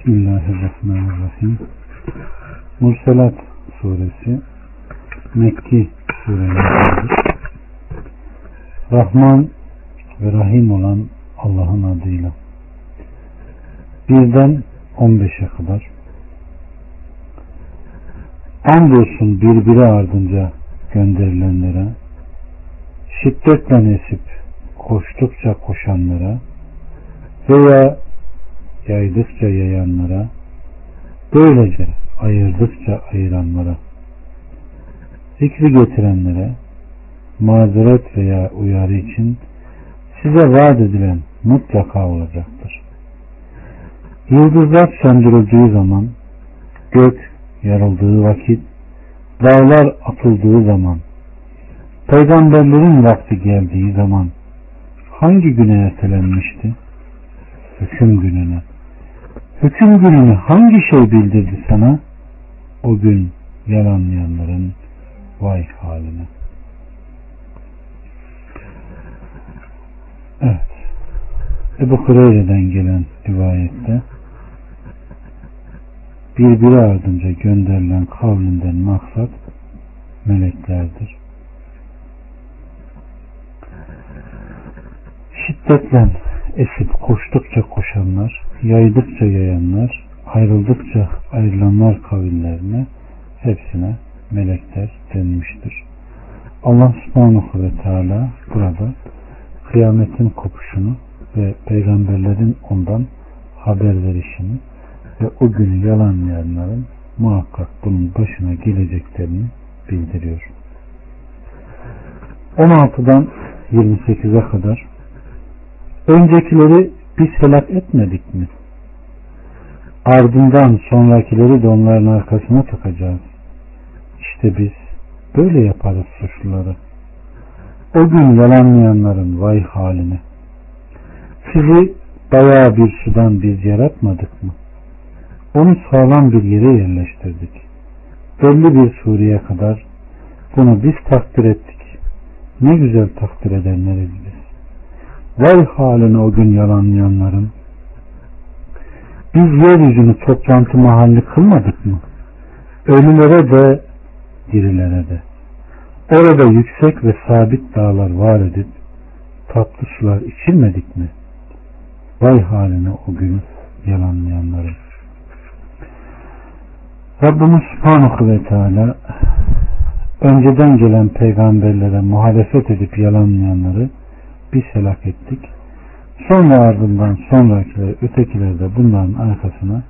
Bismillahirrahmanirrahim. Murselat suresi Mekki surelerdir. Rahman ve Rahim olan Allah'ın adıyla. Birden 15'e kadar. Andolsun birbiri ardınca gönderilenlere, şiddetle esip koştukça koşanlara veya yaydıkça yayanlara, böylece ayırdıkça ayıranlara, zikri getirenlere, mazeret veya uyarı için size vaat edilen mutlaka olacaktır. Yıldızlar söndürüldüğü zaman, gök yarıldığı vakit, dağlar atıldığı zaman, peygamberlerin vakti geldiği zaman hangi güne ertelenmişti? Hüküm gününe. Hüküm gününü hangi şey bildirdi sana? O gün yalanlayanların vay haline. Evet. Ebu Hureyre'den gelen rivayette birbiri ardınca gönderilen kavlinden maksat meleklerdir. Şiddetle esip koştukça koşanlar, yaydıkça yayanlar, ayrıldıkça ayrılanlar kavillerine hepsine melekler denmiştir. Allah subhanahu ve teala burada kıyametin kopuşunu ve peygamberlerin ondan haber verişini ve o günü yalanlayanların muhakkak bunun başına geleceklerini bildiriyor. 16'dan 28'e kadar öncekileri biz helak etmedik mi? Ardından sonrakileri de onların arkasına takacağız. İşte biz böyle yaparız suçluları. O gün yalanlayanların vay haline. Sizi bayağı bir sudan biz yaratmadık mı? Onu sağlam bir yere yerleştirdik. Belli bir sureye kadar bunu biz takdir ettik. Ne güzel takdir edenleriz biz. Vay haline o gün yalanlayanların. Biz yeryüzünü toplantı mahalli kılmadık mı? Ölülere de dirilere de. Orada yüksek ve sabit dağlar var edip tatlı sular içilmedik mi? Vay haline o gün yalanlayanların. Rabbimiz Subhanahu ve Teala önceden gelen peygamberlere muhalefet edip yalanlayanları biz helak ettik. Sonra ardından sonrakiler, ötekiler de bunların arkasına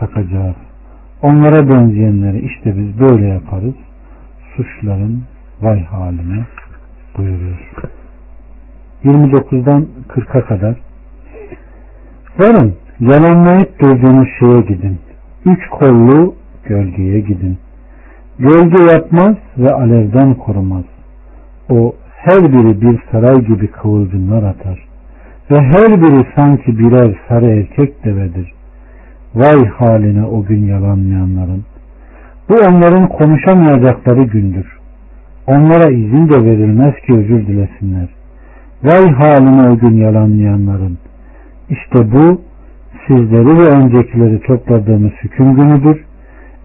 takacağız. Onlara benzeyenleri işte biz böyle yaparız. Suçların vay haline buyuruyor. 29'dan 40'a kadar Varın yalanlayıp durduğunuz şeye gidin. Üç kollu gölgeye gidin. Gölge yapmaz ve alevden korumaz. O her biri bir saray gibi kıvılcımlar atar. Ve her biri sanki birer sarı erkek devedir. Vay haline o gün yalanlayanların. Bu onların konuşamayacakları gündür. Onlara izin de verilmez ki özür dilesinler. Vay haline o gün yalanlayanların. İşte bu sizleri ve öncekileri topladığımız hüküm günüdür.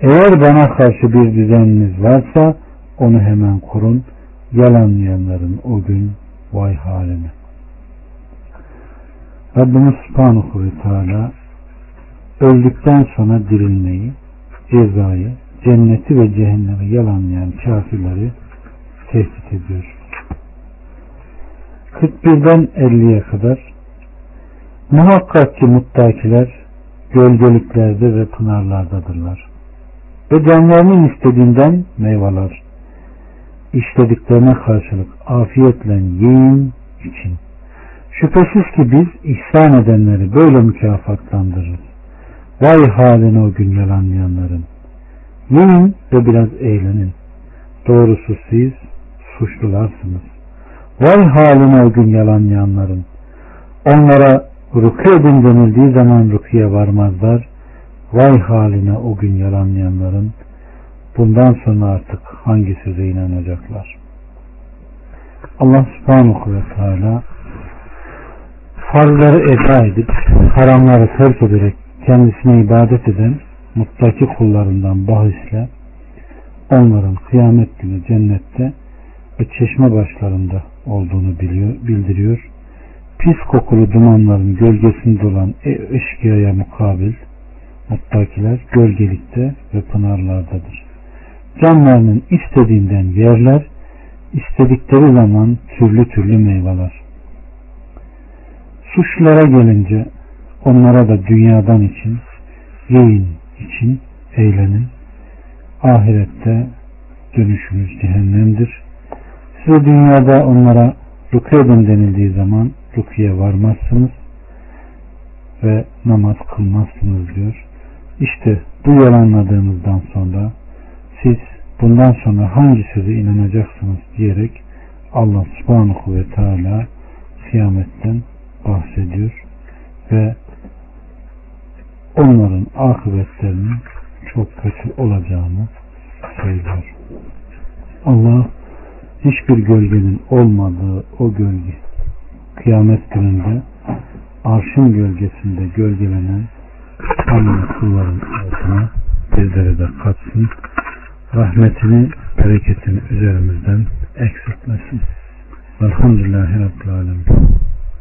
Eğer bana karşı bir düzeniniz varsa onu hemen kurun. Yalanlayanların o gün vay haline. Rabbimiz Subhanahu ve Teala öldükten sonra dirilmeyi, cezayı, cenneti ve cehennemi yalanlayan kafirleri tehdit ediyor. 41'den 50'ye kadar muhakkak ki muttakiler gölgeliklerde ve pınarlardadırlar. Ve canlarının istediğinden meyveler işlediklerine karşılık afiyetle yiyin için. Şüphesiz ki biz ihsan edenleri böyle mükafatlandırırız. Vay haline o gün yalanlayanların. Yiyin ve biraz eğlenin. Doğrusu siz suçlularsınız. Vay haline o gün yalanlayanların. Onlara ruku edin denildiği zaman rukiye varmazlar. Vay haline o gün yalanlayanların. Bundan sonra artık hangi söze inanacaklar? Allah subhanahu ve teala farzları eda edip haramları terk ederek kendisine ibadet eden muttaki kullarından bahisle onların kıyamet günü cennette ve çeşme başlarında olduğunu biliyor, bildiriyor. Pis kokulu dumanların gölgesinde olan e, eşkıyaya mukabil muttakiler gölgelikte ve pınarlardadır. Canlarının istediğinden yerler, istedikleri zaman türlü türlü meyveler. Suçlara gelince onlara da dünyadan için, yiyin için eğlenin. Ahirette dönüşümüz cehennemdir. Size dünyada onlara rukiye denildiği zaman rukiye varmazsınız ve namaz kılmazsınız diyor. İşte bu yalanladığınızdan sonra siz bundan sonra hangi sözü inanacaksınız diyerek Allah subhanahu ve teala kıyametten bahsediyor ve onların akıbetlerinin çok kötü olacağını söylüyor. Allah hiçbir gölgenin olmadığı o gölge kıyamet gününde arşın gölgesinde gölgelenen Tanrı kulların altına bizlere de katsın. Rahmetini, bereketini üzerimizden eksiltmesin. Velhamdülillahi Rabbil Alemin.